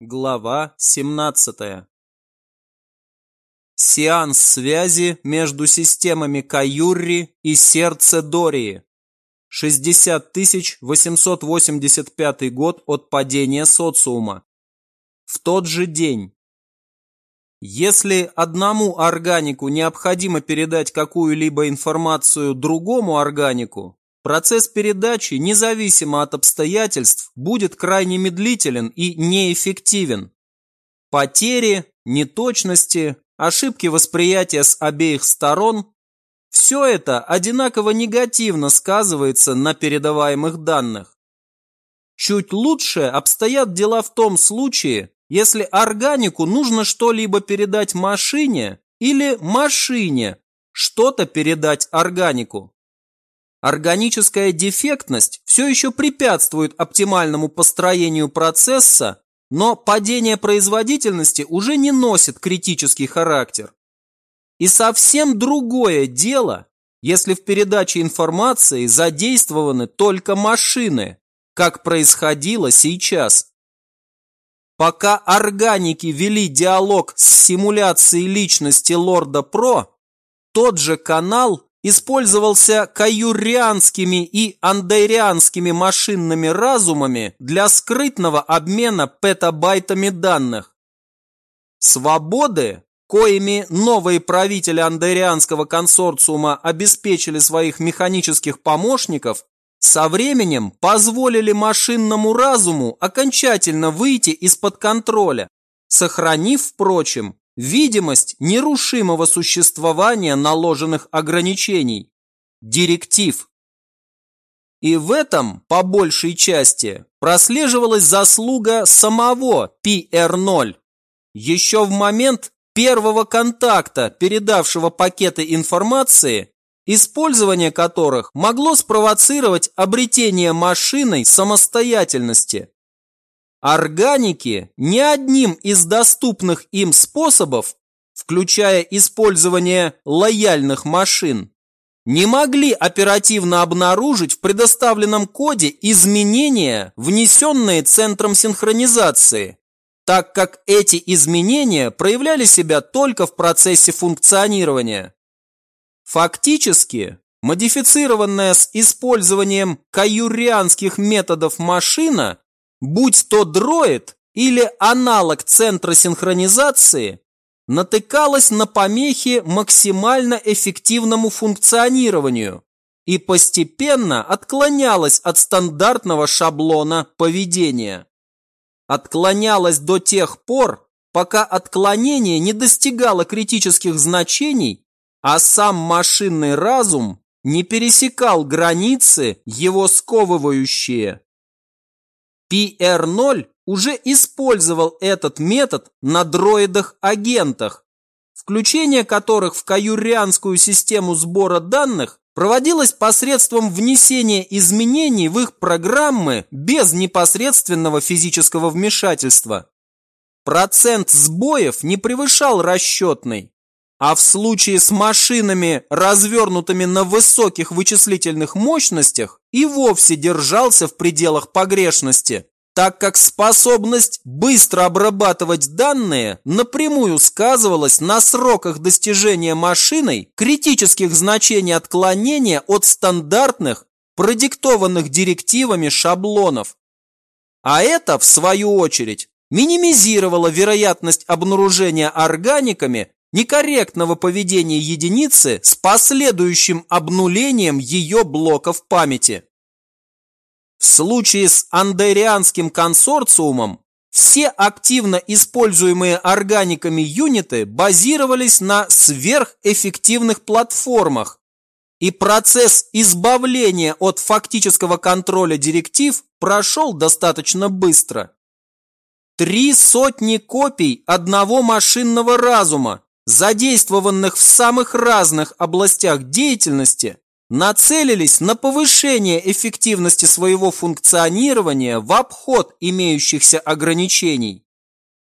Глава 17. Сеанс связи между системами Каюрри и сердце Дории. 60 885 год от падения социума. В тот же день. Если одному органику необходимо передать какую-либо информацию другому органику, Процесс передачи, независимо от обстоятельств, будет крайне медлителен и неэффективен. Потери, неточности, ошибки восприятия с обеих сторон – все это одинаково негативно сказывается на передаваемых данных. Чуть лучше обстоят дела в том случае, если органику нужно что-либо передать машине или машине что-то передать органику. Органическая дефектность все еще препятствует оптимальному построению процесса, но падение производительности уже не носит критический характер. И совсем другое дело, если в передаче информации задействованы только машины, как происходило сейчас. Пока органики вели диалог с симуляцией личности Лорда Про, тот же канал использовался каюрианскими и андайрианскими машинными разумами для скрытного обмена петабайтами данных. Свободы, коими новые правители андайрианского консорциума обеспечили своих механических помощников, со временем позволили машинному разуму окончательно выйти из-под контроля, сохранив, впрочем, видимость нерушимого существования наложенных ограничений, директив. И в этом, по большей части, прослеживалась заслуга самого PR0. Еще в момент первого контакта, передавшего пакеты информации, использование которых могло спровоцировать обретение машиной самостоятельности. Органики ни одним из доступных им способов, включая использование лояльных машин, не могли оперативно обнаружить в предоставленном коде изменения, внесенные центром синхронизации, так как эти изменения проявляли себя только в процессе функционирования. Фактически, модифицированная с использованием каюрианских методов машина будь то дроид или аналог центра синхронизации, натыкалась на помехи максимально эффективному функционированию и постепенно отклонялась от стандартного шаблона поведения. Отклонялась до тех пор, пока отклонение не достигало критических значений, а сам машинный разум не пересекал границы, его сковывающие. PR0 уже использовал этот метод на дроидах-агентах, включение которых в каюрианскую систему сбора данных проводилось посредством внесения изменений в их программы без непосредственного физического вмешательства. Процент сбоев не превышал расчетный, а в случае с машинами, развернутыми на высоких вычислительных мощностях, и вовсе держался в пределах погрешности, так как способность быстро обрабатывать данные напрямую сказывалась на сроках достижения машиной критических значений отклонения от стандартных, продиктованных директивами шаблонов. А это, в свою очередь, минимизировало вероятность обнаружения органиками некорректного поведения единицы с последующим обнулением ее блоков памяти. В случае с андерианским консорциумом все активно используемые органиками юниты базировались на сверхэффективных платформах, и процесс избавления от фактического контроля директив прошел достаточно быстро. Три сотни копий одного машинного разума задействованных в самых разных областях деятельности, нацелились на повышение эффективности своего функционирования в обход имеющихся ограничений.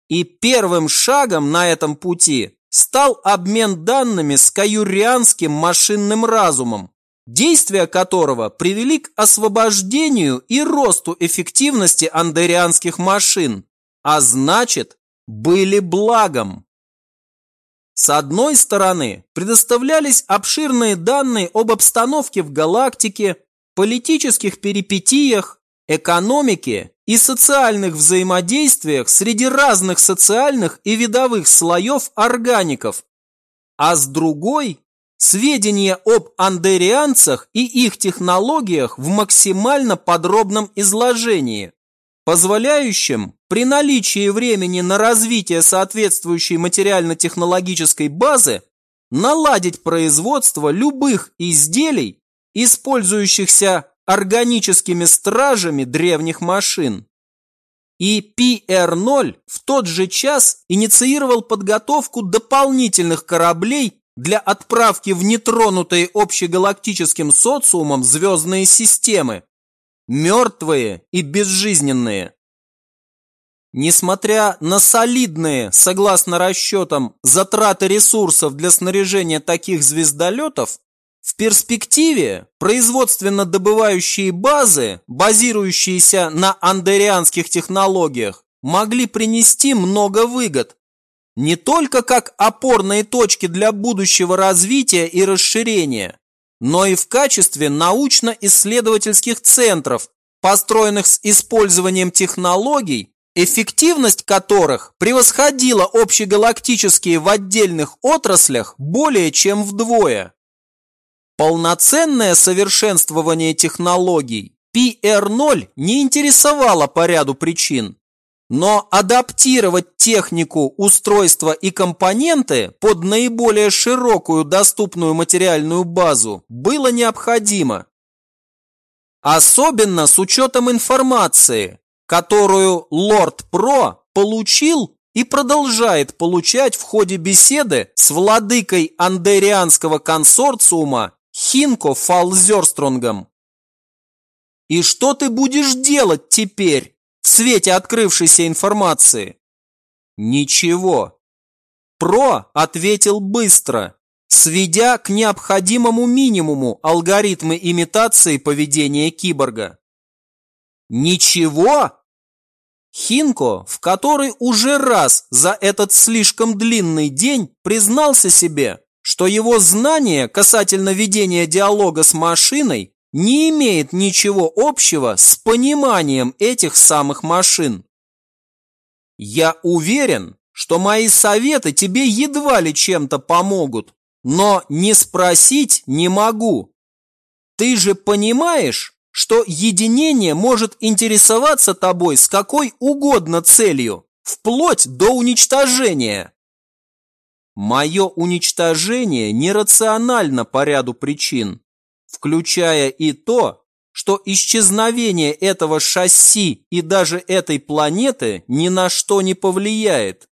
И первым шагом на этом пути стал обмен данными с каюрианским машинным разумом, действия которого привели к освобождению и росту эффективности андерианских машин, а значит, были благом. С одной стороны, предоставлялись обширные данные об обстановке в галактике, политических перипетиях, экономике и социальных взаимодействиях среди разных социальных и видовых слоев органиков, а с другой – сведения об андерианцах и их технологиях в максимально подробном изложении, позволяющим при наличии времени на развитие соответствующей материально-технологической базы наладить производство любых изделий, использующихся органическими стражами древних машин. И PR-0 в тот же час инициировал подготовку дополнительных кораблей для отправки в нетронутые общегалактическим социумом звездные системы, мертвые и безжизненные. Несмотря на солидные, согласно расчетам, затраты ресурсов для снаряжения таких звездолетов, в перспективе производственно-добывающие базы, базирующиеся на андерианских технологиях, могли принести много выгод. Не только как опорные точки для будущего развития и расширения, но и в качестве научно-исследовательских центров, построенных с использованием технологий, эффективность которых превосходила общегалактические в отдельных отраслях более чем вдвое. Полноценное совершенствование технологий PR0 не интересовало по ряду причин, но адаптировать технику, устройства и компоненты под наиболее широкую доступную материальную базу было необходимо. Особенно с учетом информации, которую Лорд Про получил и продолжает получать в ходе беседы с владыкой андерианского консорциума Хинко Фалзерстронгом. И что ты будешь делать теперь в свете открывшейся информации? Ничего. Про ответил быстро, сведя к необходимому минимуму алгоритмы имитации поведения киборга. Ничего? Хинко, в который уже раз за этот слишком длинный день признался себе, что его знание касательно ведения диалога с машиной не имеет ничего общего с пониманием этих самых машин. Я уверен, что мои советы тебе едва ли чем-то помогут, но не спросить не могу. Ты же понимаешь, что единение может интересоваться тобой с какой угодно целью, вплоть до уничтожения. Мое уничтожение нерационально по ряду причин, включая и то, что исчезновение этого шасси и даже этой планеты ни на что не повлияет.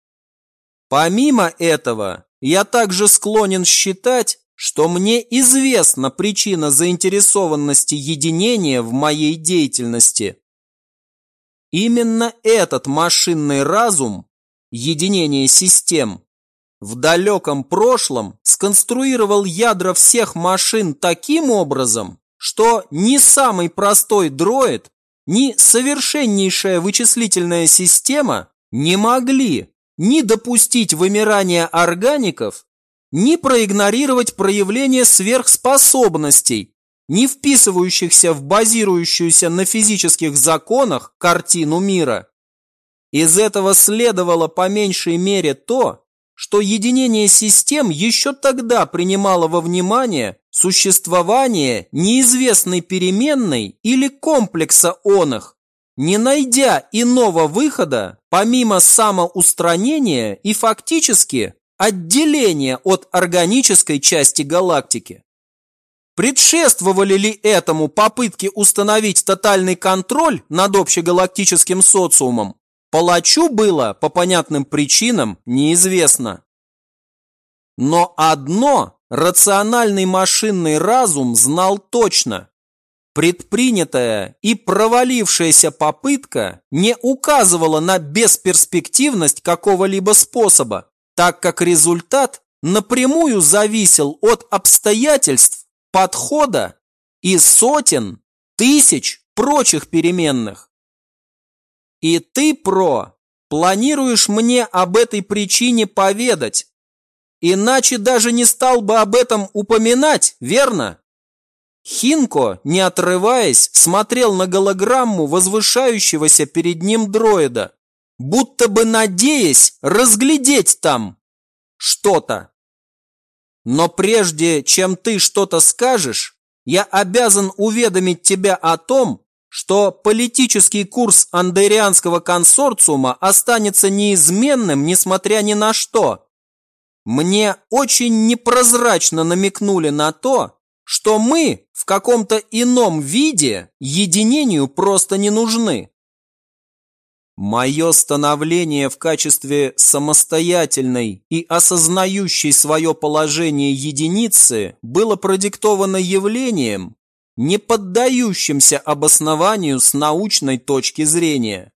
Помимо этого, я также склонен считать, что мне известна причина заинтересованности единения в моей деятельности. Именно этот машинный разум, единение систем, в далеком прошлом сконструировал ядра всех машин таким образом, что ни самый простой дроид, ни совершеннейшая вычислительная система не могли ни допустить вымирания органиков, ни проигнорировать проявление сверхспособностей, не вписывающихся в базирующуюся на физических законах картину мира. Из этого следовало по меньшей мере то, что единение систем еще тогда принимало во внимание существование неизвестной переменной или комплекса оных, не найдя иного выхода помимо самоустранения и фактически отделения от органической части галактики. Предшествовали ли этому попытки установить тотальный контроль над общегалактическим социумом Палачу было по понятным причинам неизвестно. Но одно рациональный машинный разум знал точно. Предпринятая и провалившаяся попытка не указывала на бесперспективность какого-либо способа, так как результат напрямую зависел от обстоятельств, подхода и сотен, тысяч прочих переменных. И ты, Про, планируешь мне об этой причине поведать? Иначе даже не стал бы об этом упоминать, верно? Хинко, не отрываясь, смотрел на голограмму возвышающегося перед ним дроида, будто бы надеясь разглядеть там что-то. Но прежде чем ты что-то скажешь, я обязан уведомить тебя о том, что политический курс андерианского консорциума останется неизменным, несмотря ни на что. Мне очень непрозрачно намекнули на то, что мы в каком-то ином виде единению просто не нужны. Мое становление в качестве самостоятельной и осознающей свое положение единицы было продиктовано явлением, не поддающимся обоснованию с научной точки зрения.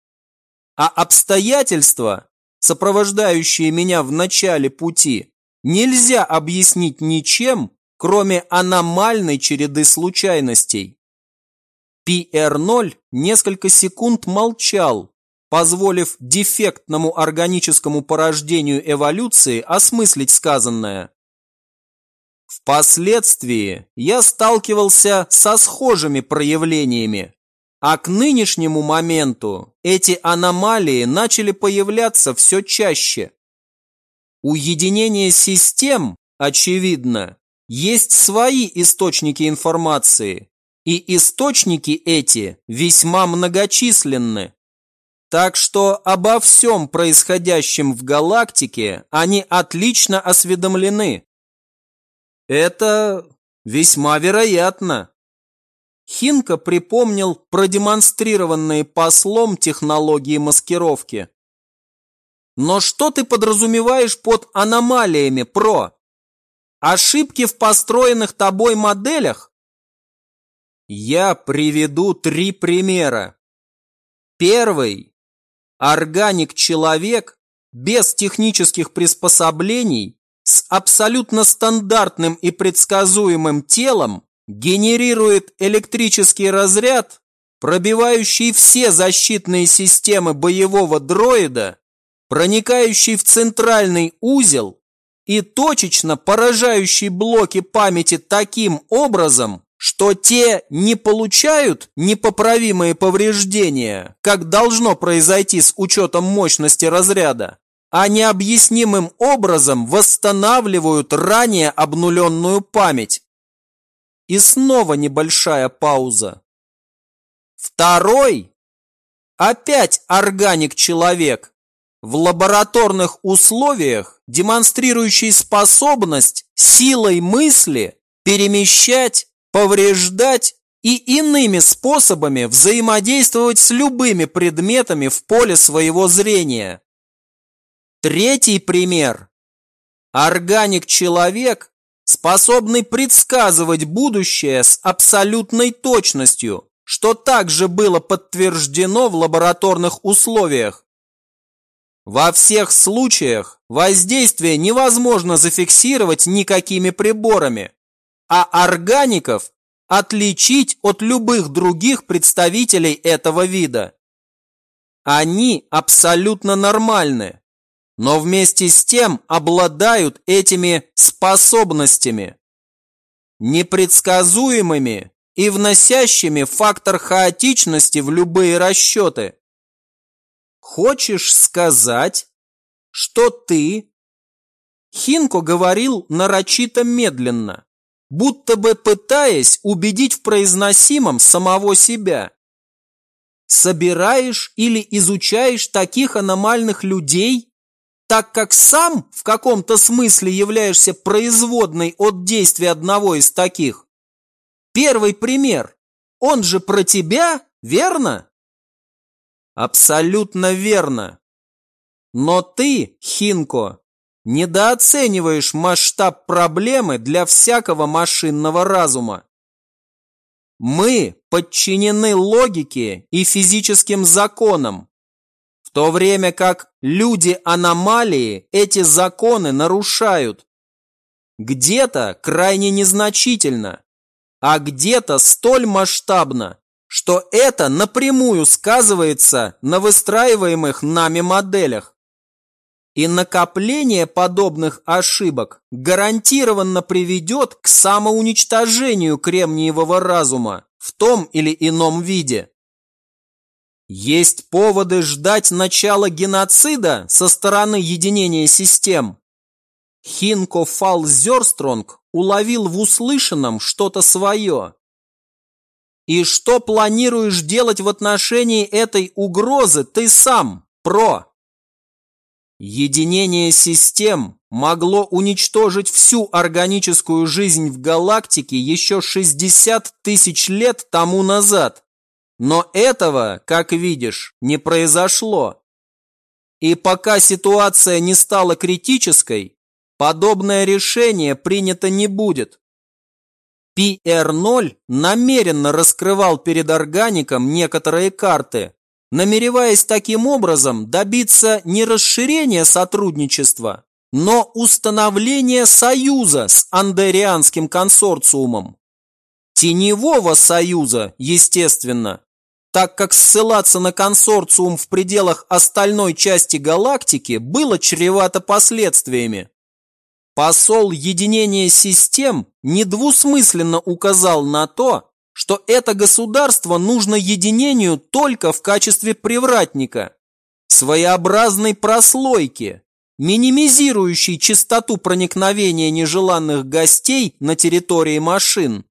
А обстоятельства, сопровождающие меня в начале пути, нельзя объяснить ничем, кроме аномальной череды случайностей. PR0 несколько секунд молчал, позволив дефектному органическому порождению эволюции осмыслить сказанное. Впоследствии я сталкивался со схожими проявлениями, а к нынешнему моменту эти аномалии начали появляться все чаще. Уединение систем, очевидно, есть свои источники информации, и источники эти весьма многочисленны. Так что обо всем происходящем в галактике они отлично осведомлены. Это весьма вероятно. Хинка припомнил продемонстрированные послом технологии маскировки. Но что ты подразумеваешь под аномалиями, Про? Ошибки в построенных тобой моделях? Я приведу три примера. Первый Органик-человек без технических приспособлений с абсолютно стандартным и предсказуемым телом генерирует электрический разряд, пробивающий все защитные системы боевого дроида, проникающий в центральный узел и точечно поражающий блоки памяти таким образом, что те не получают непоправимые повреждения, как должно произойти с учетом мощности разряда, а необъяснимым образом восстанавливают ранее обнуленную память. И снова небольшая пауза. Второй. Опять органик-человек. В лабораторных условиях, демонстрирующий способность силой мысли перемещать повреждать и иными способами взаимодействовать с любыми предметами в поле своего зрения. Третий пример. Органик-человек, способный предсказывать будущее с абсолютной точностью, что также было подтверждено в лабораторных условиях. Во всех случаях воздействие невозможно зафиксировать никакими приборами, а органиков отличить от любых других представителей этого вида. Они абсолютно нормальны, но вместе с тем обладают этими способностями, непредсказуемыми и вносящими фактор хаотичности в любые расчеты. Хочешь сказать, что ты... Хинко говорил нарочито медленно будто бы пытаясь убедить в произносимом самого себя. Собираешь или изучаешь таких аномальных людей, так как сам в каком-то смысле являешься производной от действия одного из таких. Первый пример. Он же про тебя, верно? Абсолютно верно. Но ты, Хинко, недооцениваешь масштаб проблемы для всякого машинного разума. Мы подчинены логике и физическим законам, в то время как люди-аномалии эти законы нарушают. Где-то крайне незначительно, а где-то столь масштабно, что это напрямую сказывается на выстраиваемых нами моделях. И накопление подобных ошибок гарантированно приведет к самоуничтожению кремниевого разума в том или ином виде. Есть поводы ждать начала геноцида со стороны единения систем. Хинко Фал Зерстронг уловил в услышанном что-то свое. И что планируешь делать в отношении этой угрозы ты сам, Про? Единение систем могло уничтожить всю органическую жизнь в галактике еще 60 тысяч лет тому назад. Но этого, как видишь, не произошло. И пока ситуация не стала критической, подобное решение принято не будет. PR0 намеренно раскрывал перед органиком некоторые карты, намереваясь таким образом добиться не расширения сотрудничества, но установления союза с андерианским консорциумом. Теневого союза, естественно, так как ссылаться на консорциум в пределах остальной части галактики было чревато последствиями. Посол единения систем недвусмысленно указал на то, что это государство нужно единению только в качестве привратника, своеобразной прослойки, минимизирующей частоту проникновения нежеланных гостей на территории машин.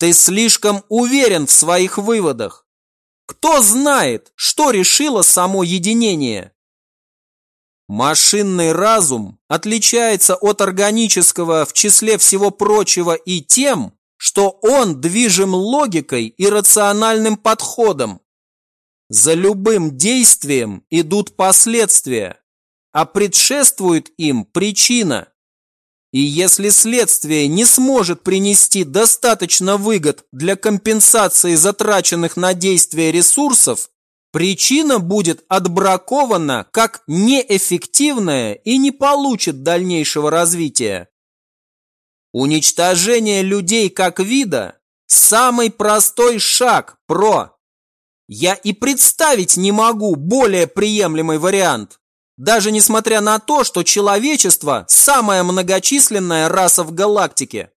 Ты слишком уверен в своих выводах. Кто знает, что решило само единение? Машинный разум отличается от органического в числе всего прочего и тем, что он движим логикой и рациональным подходом. За любым действием идут последствия, а предшествует им причина. И если следствие не сможет принести достаточно выгод для компенсации затраченных на действие ресурсов, причина будет отбракована как неэффективная и не получит дальнейшего развития. Уничтожение людей как вида – самый простой шаг, про. Я и представить не могу более приемлемый вариант даже несмотря на то, что человечество – самая многочисленная раса в галактике.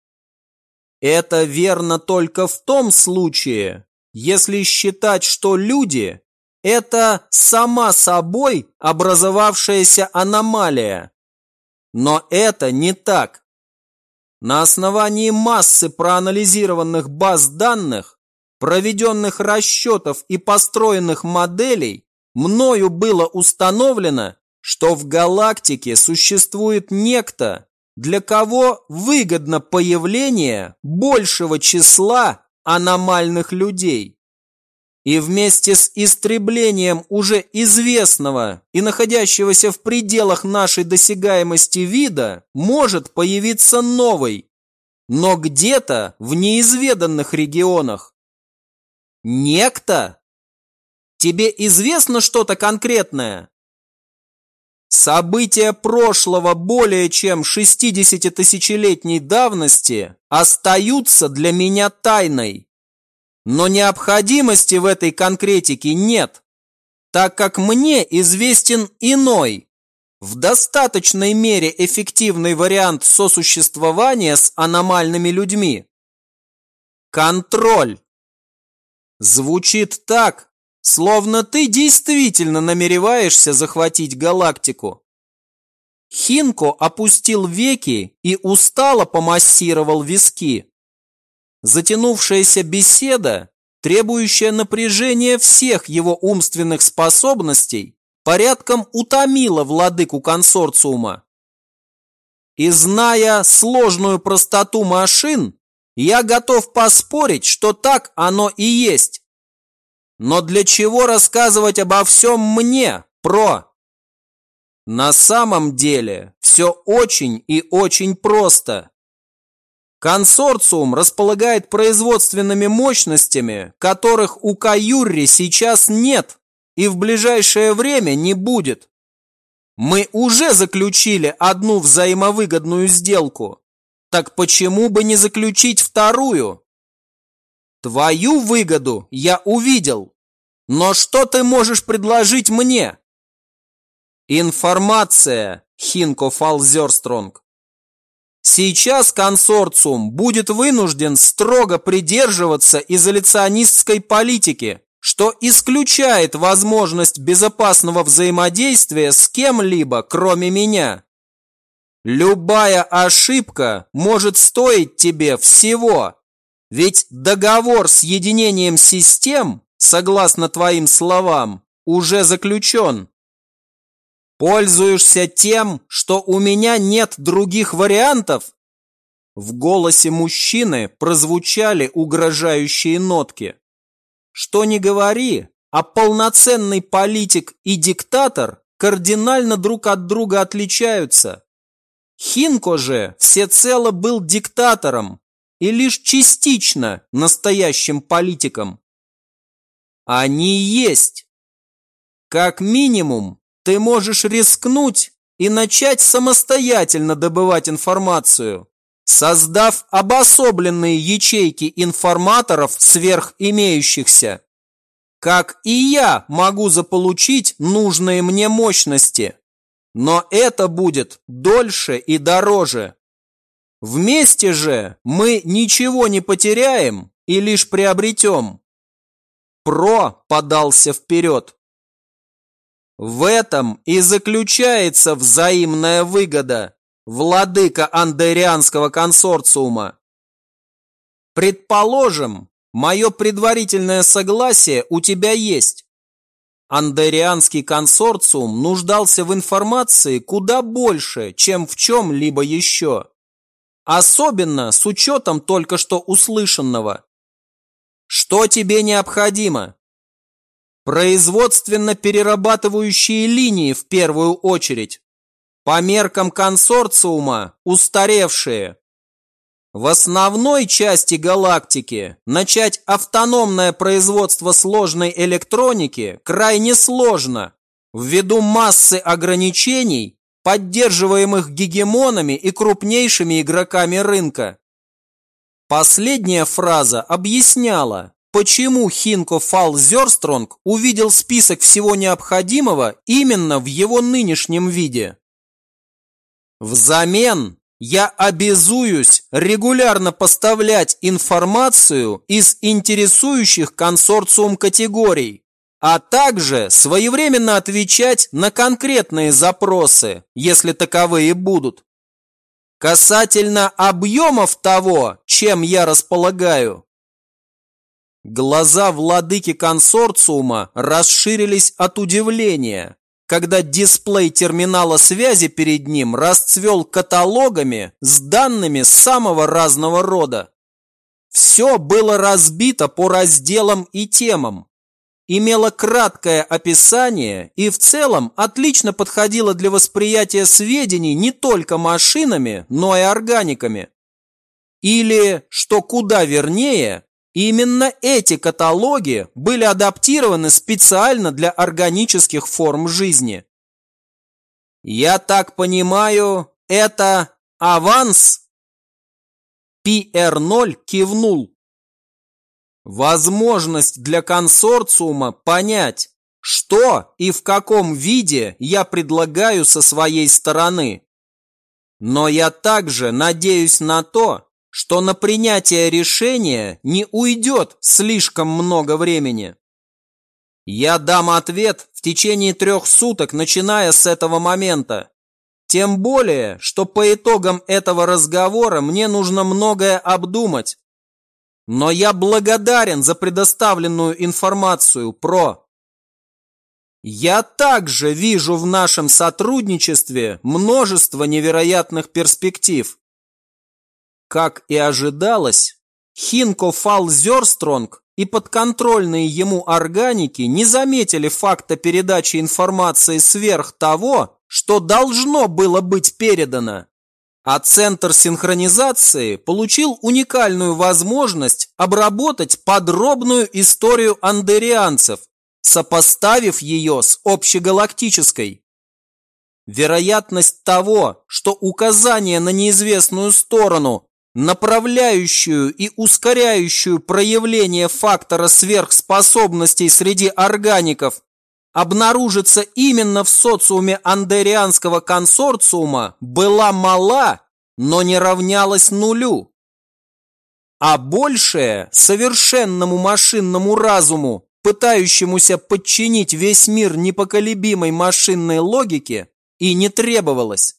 Это верно только в том случае, если считать, что люди – это сама собой образовавшаяся аномалия. Но это не так. На основании массы проанализированных баз данных, проведенных расчетов и построенных моделей, мною было установлено, что в галактике существует некто, для кого выгодно появление большего числа аномальных людей. И вместе с истреблением уже известного и находящегося в пределах нашей досягаемости вида может появиться новый, но где-то в неизведанных регионах. Некто? Тебе известно что-то конкретное? События прошлого более чем 60-тысячелетней давности остаются для меня тайной. Но необходимости в этой конкретике нет, так как мне известен иной, в достаточной мере эффективный вариант сосуществования с аномальными людьми. Контроль. Звучит так, Словно ты действительно намереваешься захватить галактику. Хинко опустил веки и устало помассировал виски. Затянувшаяся беседа, требующая напряжения всех его умственных способностей, порядком утомила владыку консорциума. И зная сложную простоту машин, я готов поспорить, что так оно и есть. Но для чего рассказывать обо всем мне, про? На самом деле все очень и очень просто. Консорциум располагает производственными мощностями, которых у Каюрри сейчас нет и в ближайшее время не будет. Мы уже заключили одну взаимовыгодную сделку. Так почему бы не заключить вторую? Твою выгоду я увидел. Но что ты можешь предложить мне? Информация, Хинко Фалзерстронг. Сейчас консорциум будет вынужден строго придерживаться изоляционистской политики, что исключает возможность безопасного взаимодействия с кем-либо, кроме меня. Любая ошибка может стоить тебе всего, ведь договор с единением систем, согласно твоим словам, уже заключен. Пользуешься тем, что у меня нет других вариантов? В голосе мужчины прозвучали угрожающие нотки. Что не говори, а полноценный политик и диктатор кардинально друг от друга отличаются. Хинко же всецело был диктатором и лишь частично настоящим политиком. Они есть. Как минимум, ты можешь рискнуть и начать самостоятельно добывать информацию, создав обособленные ячейки информаторов сверх имеющихся. Как и я могу заполучить нужные мне мощности, но это будет дольше и дороже. Вместе же мы ничего не потеряем и лишь приобретем. Про подался вперед. В этом и заключается взаимная выгода, владыка андерианского консорциума. Предположим, мое предварительное согласие у тебя есть. Андерианский консорциум нуждался в информации куда больше, чем в чем-либо еще. Особенно с учетом только что услышанного. Что тебе необходимо? Производственно-перерабатывающие линии в первую очередь. По меркам консорциума устаревшие. В основной части галактики начать автономное производство сложной электроники крайне сложно, ввиду массы ограничений, поддерживаемых гегемонами и крупнейшими игроками рынка. Последняя фраза объясняла, почему Хинко Фал Зерстронг увидел список всего необходимого именно в его нынешнем виде. Взамен я обязуюсь регулярно поставлять информацию из интересующих консорциум категорий, а также своевременно отвечать на конкретные запросы, если таковые будут. Касательно объемов того, чем я располагаю, Глаза владыки консорциума расширились от удивления, когда дисплей терминала связи перед ним расцвел каталогами с данными самого разного рода. Все было разбито по разделам и темам, имело краткое описание и в целом отлично подходило для восприятия сведений не только машинами, но и органиками. Или, что куда вернее, Именно эти каталоги были адаптированы специально для органических форм жизни. Я так понимаю, это аванс? PR0 кивнул. Возможность для консорциума понять, что и в каком виде я предлагаю со своей стороны. Но я также надеюсь на то, что на принятие решения не уйдет слишком много времени. Я дам ответ в течение трех суток, начиная с этого момента. Тем более, что по итогам этого разговора мне нужно многое обдумать. Но я благодарен за предоставленную информацию, ПРО. Я также вижу в нашем сотрудничестве множество невероятных перспектив. Как и ожидалось, Хинко Фалзерстронг и подконтрольные ему органики не заметили факта передачи информации сверх того, что должно было быть передано. А Центр синхронизации получил уникальную возможность обработать подробную историю андерианцев, сопоставив ее с общегалактической. Вероятность того, что указание на неизвестную сторону направляющую и ускоряющую проявление фактора сверхспособностей среди органиков, обнаружиться именно в социуме андерианского консорциума, была мала, но не равнялась нулю. А большее совершенному машинному разуму, пытающемуся подчинить весь мир непоколебимой машинной логике, и не требовалось.